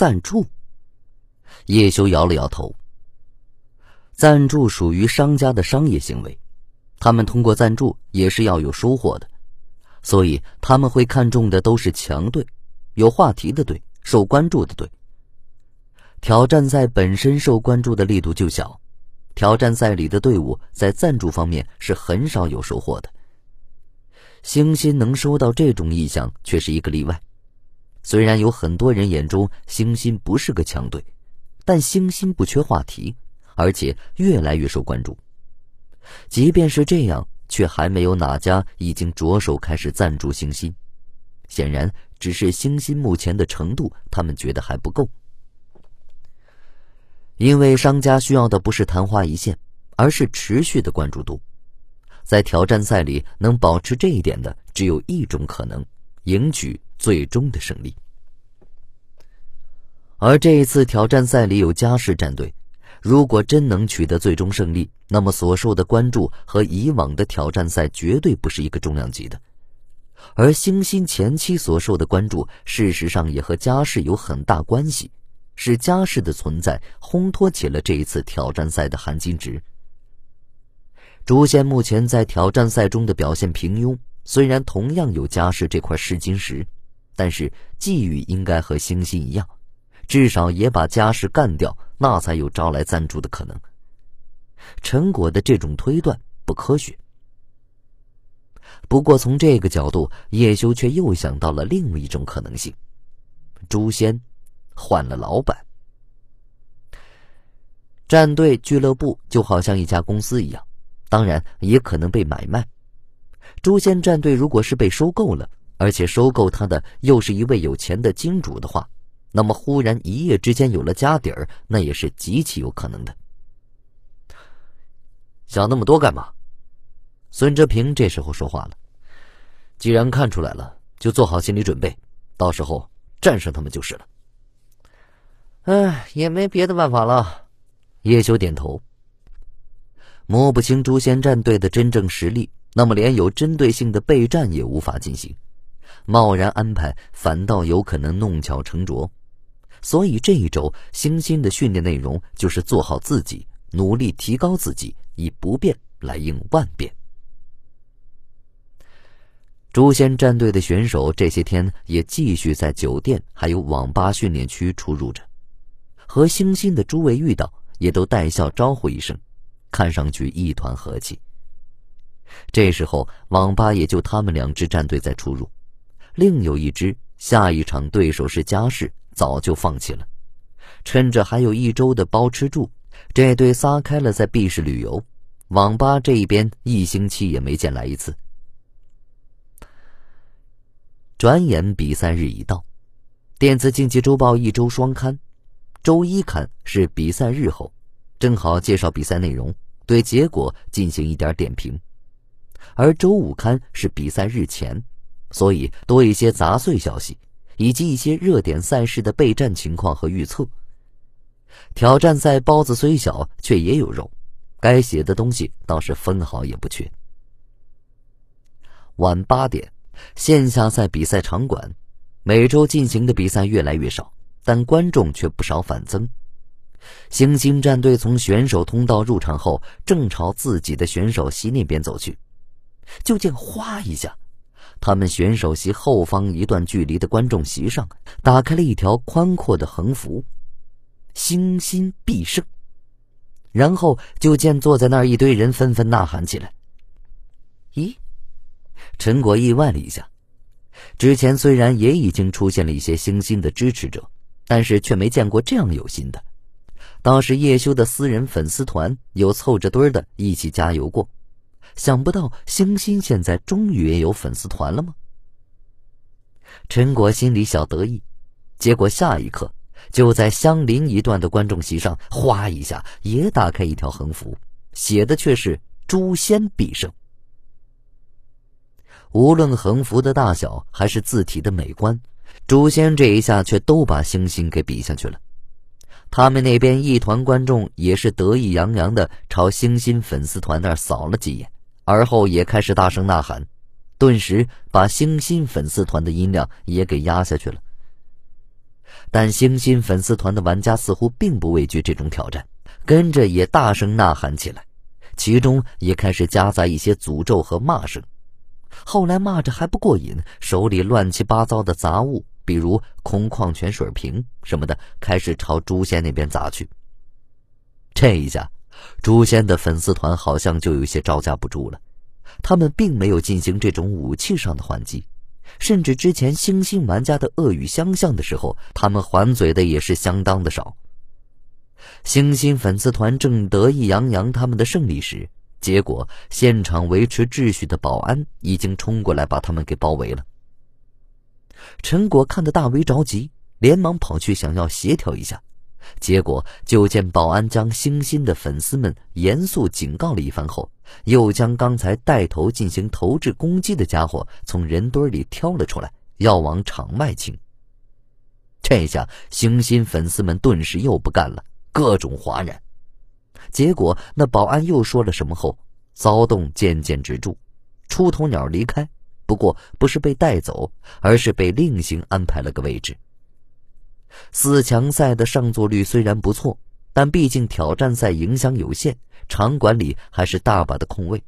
赞助？叶修摇了摇头。赞助属于商家的商业行为，他们通过赞助也是要有收获的，所以他们会看重的都是强队、有话题的队、受关注的队。挑战赛本身受关注的力度就小，挑战赛里的队伍在赞助方面是很少有收获的。星星能收到这种意向却是一个例外。虽然有很多人眼中星星不是个强队，但星星不缺话题，而且越来越受关注。即便是这样，却还没有哪家已经着手开始赞助星星。显然，只是星星目前的程度，他们觉得还不够。因为商家需要的不是昙花一现，而是持续的关注度。在挑战赛里能保持这一点的，只有一种可能：赢取最终的胜利。而这一次挑战赛里有嘉世战队，如果真能取得最终胜利，那么所受的关注和以往的挑战赛绝对不是一个重量级的。而星星前期所受的关注，事实上也和嘉世有很大关系。是家世的存在烘托起了这一次挑战赛的含金值。诛仙目前在挑战赛中的表现平庸，虽然同样有家世这块试金石，但是际遇应该和星星一样，至少也把家世干掉，那才有招来赞助的可能。陈果的这种推断不科学。不过从这个角度，叶修却又想到了另一种可能性：诛仙。换了老板，战队俱乐部就好像一家公司一样，当然也可能被买卖。诛仙战队如果是被收购了，而且收购他的又是一位有钱的金主的话，那么忽然一夜之间有了家底儿，那也是极其有可能的。想那么多干嘛？孙哲平这时候说话了：“既然看出来了，就做好心理准备，到时候战胜他们就是了。”唉，也没别的办法了。叶修点头。摸不清诛仙战队的真正实力，那么连有针对性的备战也无法进行。贸然安排，反倒有可能弄巧成拙。所以这一周，星星的训练内容就是做好自己，努力提高自己，以不变来应万变。诛仙战队的选手这些天也继续在酒店还有网吧训练区出入着。和星星的诸位遇到，也都带笑招呼一声，看上去一团和气。这时候，网吧也就他们两支战队在出入，另有一支下一场对手是嘉世，早就放弃了。趁着还有一周的包吃住，这对撒开了在 B 市旅游，网吧这一边一星期也没见来一次。转眼比赛日已到，电子竞技周报一周双刊。周一刊是比赛日后，正好介绍比赛内容，对结果进行一点点评；而周五刊是比赛日前，所以多一些杂碎消息，以及一些热点赛事的备战情况和预测。挑战赛包子虽小，却也有肉，该写的东西倒是分毫也不缺。晚八点，线下赛比赛场馆，每周进行的比赛越来越少。但观众却不少反增。星星战队从选手通道入场后，正朝自己的选手席那边走去，就见哗一下，他们选手席后方一段距离的观众席上打开了一条宽阔的横幅：“星星必胜。”然后就见坐在那儿一堆人纷纷呐喊起来。咦，陈果意外了一下，之前虽然也已经出现了一些星星的支持者。但是却没见过这样有心的，倒是叶修的私人粉丝团有凑着堆的一起加油过，想不到星星现在终于也有粉丝团了吗？陈果心里小得意，结果下一刻就在相邻一段的观众席上，哗一下也打开一条横幅，写的却是“诛仙必胜”。无论横幅的大小还是字体的美观。诛仙这一下却都把星星给比下去了，他们那边一团观众也是得意洋洋的朝星星粉丝团那儿扫了几眼，而后也开始大声呐喊，顿时把星星粉丝团的音量也给压下去了。但星星粉丝团的玩家似乎并不畏惧这种挑战，跟着也大声呐喊起来，其中也开始夹杂一些诅咒和骂声。后来骂着还不过瘾，手里乱七八糟的杂物，比如空矿泉水瓶什么的，开始朝诛仙那边砸去。这一下，诛仙的粉丝团好像就有些招架不住了。他们并没有进行这种武器上的还击，甚至之前星星玩家的恶语相向的时候，他们还嘴的也是相当的少。星星粉丝团正得意洋洋他们的胜利时，结果现场维持秩序的保安已经冲过来把他们给包围了。陈果看得大为着急，连忙跑去想要协调一下。结果就见保安将星星的粉丝们严肃警告了一番后，又将刚才带头进行投掷攻击的家伙从人堆里挑了出来，要往场外请。这下星星粉丝们顿时又不干了，各种哗然。结果那保安又说了什么后，骚动渐渐止住，出头鸟离开，不过不是被带走，而是被另行安排了个位置。四强赛的上座率虽然不错，但毕竟挑战赛影响有限，场馆里还是大把的空位。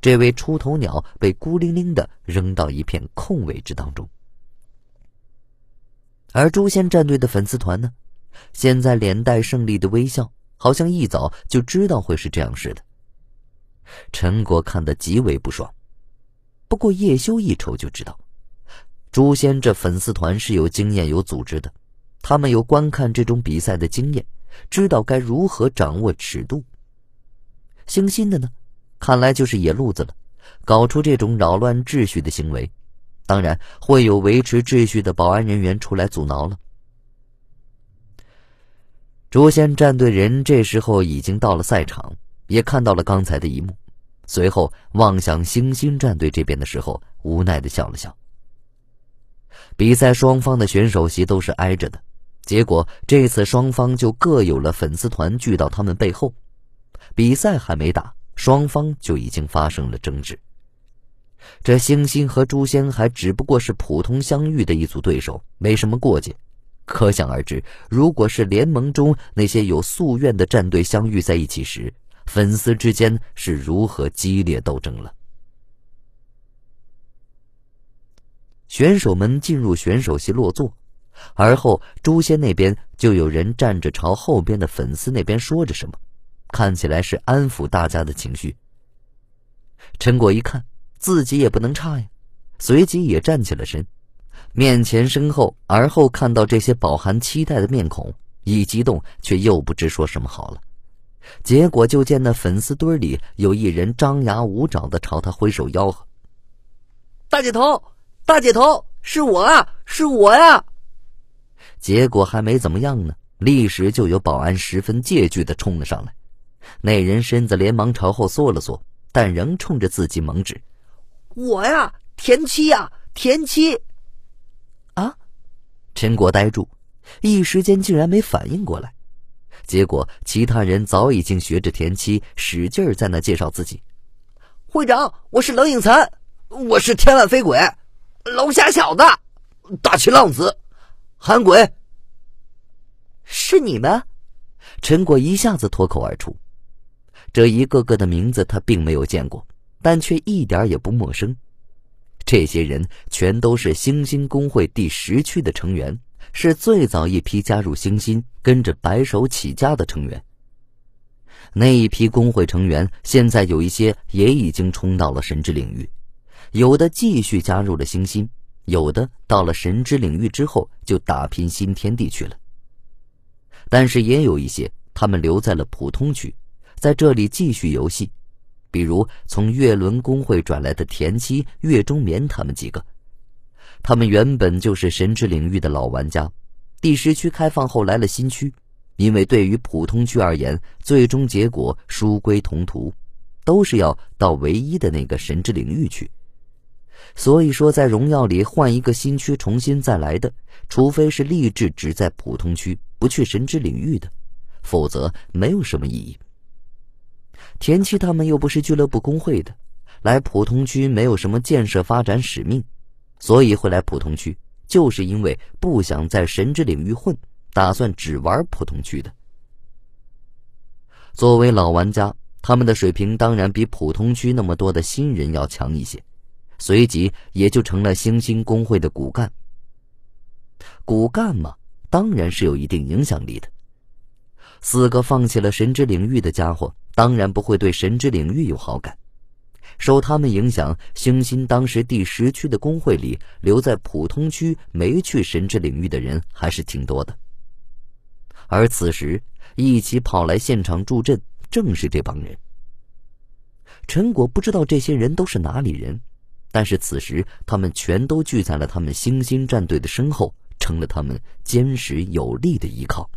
这位出头鸟被孤零零的扔到一片空位置当中。而诛仙战队的粉丝团呢，现在脸带胜利的微笑，好像一早就知道会是这样似的。陈果看得极为不爽，不过叶修一瞅就知道，诛仙这粉丝团是有经验、有组织的。他们有观看这种比赛的经验，知道该如何掌握尺度。星星的呢，看来就是野路子了，搞出这种扰乱秩序的行为，当然会有维持秩序的保安人员出来阻挠了。诛仙战队人这时候已经到了赛场，也看到了刚才的一幕，随后望向星星战队这边的时候，无奈的笑了笑。比赛双方的选手席都是挨着的。结果这次双方就各有了粉丝团聚到他们背后，比赛还没打，双方就已经发生了争执。这星星和诛仙还只不过是普通相遇的一组对手，没什么过节。可想而知，如果是联盟中那些有夙愿的战队相遇在一起时，粉丝之间是如何激烈斗争了。选手们进入选手席落座。而后，诛仙那边就有人站着朝后边的粉丝那边说着什么，看起来是安抚大家的情绪。陈果一看，自己也不能差呀，随即也站起了身，面前身后，而后看到这些饱含期待的面孔，一激动却又不知说什么好了。结果就见那粉丝堆里有一人张牙舞爪的朝他挥手吆喝：“大姐头，大姐头，是我啊，是我呀！”结果还没怎么样呢，立时就有保安十分戒惧的冲了上来。那人身子连忙朝后缩了缩，但仍冲着自己猛指：“我呀，田七呀，田七！”啊！陈果呆住，一时间竟然没反应过来。结果其他人早已经学着田七使劲在那介绍自己：“会长，我是冷影残，我是天外飞鬼，龙虾小子，大气浪子。”韩鬼，是你们？陈果一下子脱口而出。这一个个的名字他并没有见过，但却一点也不陌生。这些人全都是星星公会第十区的成员，是最早一批加入星星、跟着白手起家的成员。那一批工会成员，现在有一些也已经冲到了神之领域，有的继续加入了星星。有的到了神之领域之后就打拼新天地去了，但是也有一些他们留在了普通区，在这里继续游戏，比如从月轮工会转来的田七、月中眠他们几个，他们原本就是神之领域的老玩家，第十区开放后来了新区，因为对于普通区而言，最终结果殊归同途，都是要到唯一的那个神之领域去。所以说，在荣耀里换一个新区重新再来的，除非是立志只在普通区不去神之领域的，否则没有什么意义。田七他们又不是俱乐部工会的，来普通区没有什么建设发展使命，所以会来普通区，就是因为不想在神之领域混，打算只玩普通区的。作为老玩家，他们的水平当然比普通区那么多的新人要强一些，随即也就成了星星公会的骨干。骨干嘛，当然是有一定影响力的。四个放弃了神之领域的家伙，当然不会对神之领域有好感。受他们影响，星星当时第十区的工会里，留在普通区没去神之领域的人还是挺多的。而此时一起跑来现场助阵，正是这帮人。陈果不知道这些人都是哪里人，但是此时他们全都聚在了他们星星战队的身后，成了他们坚实有力的依靠。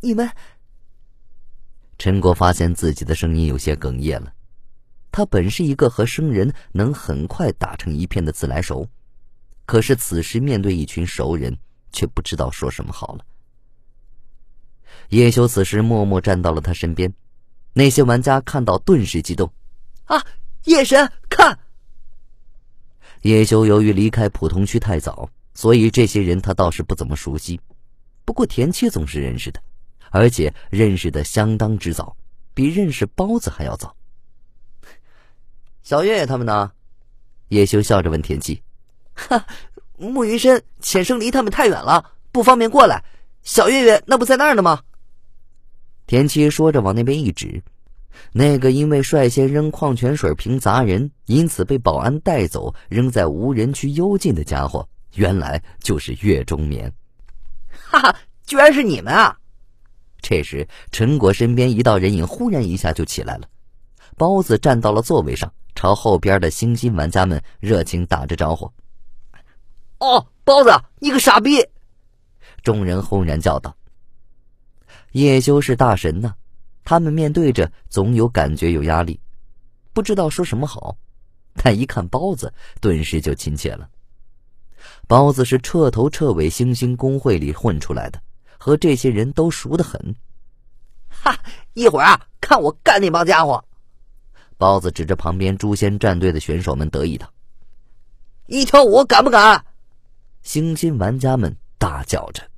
你们，陈果发现自己的声音有些哽咽了。他本是一个和生人能很快打成一片的自来熟，可是此时面对一群熟人，却不知道说什么好了。叶修此时默默站到了他身边，那些玩家看到顿时激动：“啊，叶神，看！”叶修由于离开普通区太早，所以这些人他倒是不怎么熟悉，不过田七总是认识的，而且认识的相当之早，比认识包子还要早。小月月他们呢？叶修笑着问田七：“哈，慕云深、浅生离他们太远了，不方便过来。小月月那不在那儿呢吗？”田七说着往那边一指，那个因为率先扔矿泉水瓶砸人，因此被保安带走，扔在无人区幽禁的家伙，原来就是月中眠。哈哈，居然是你们啊！这时，陈果身边一道人影忽然一下就起来了，包子站到了座位上。朝后边的星星玩家们热情打着招呼。哦，包子，你个傻逼！众人轰然叫道：“叶修是大神呢，他们面对着总有感觉有压力，不知道说什么好。但一看包子，顿时就亲切了。包子是彻头彻尾星星公会里混出来的，和这些人都熟得很。哈，一会儿啊，看我干那帮家伙！包子指着旁边诛仙战队的选手们得意道：“一挑五，敢不敢？”星星玩家们大叫着。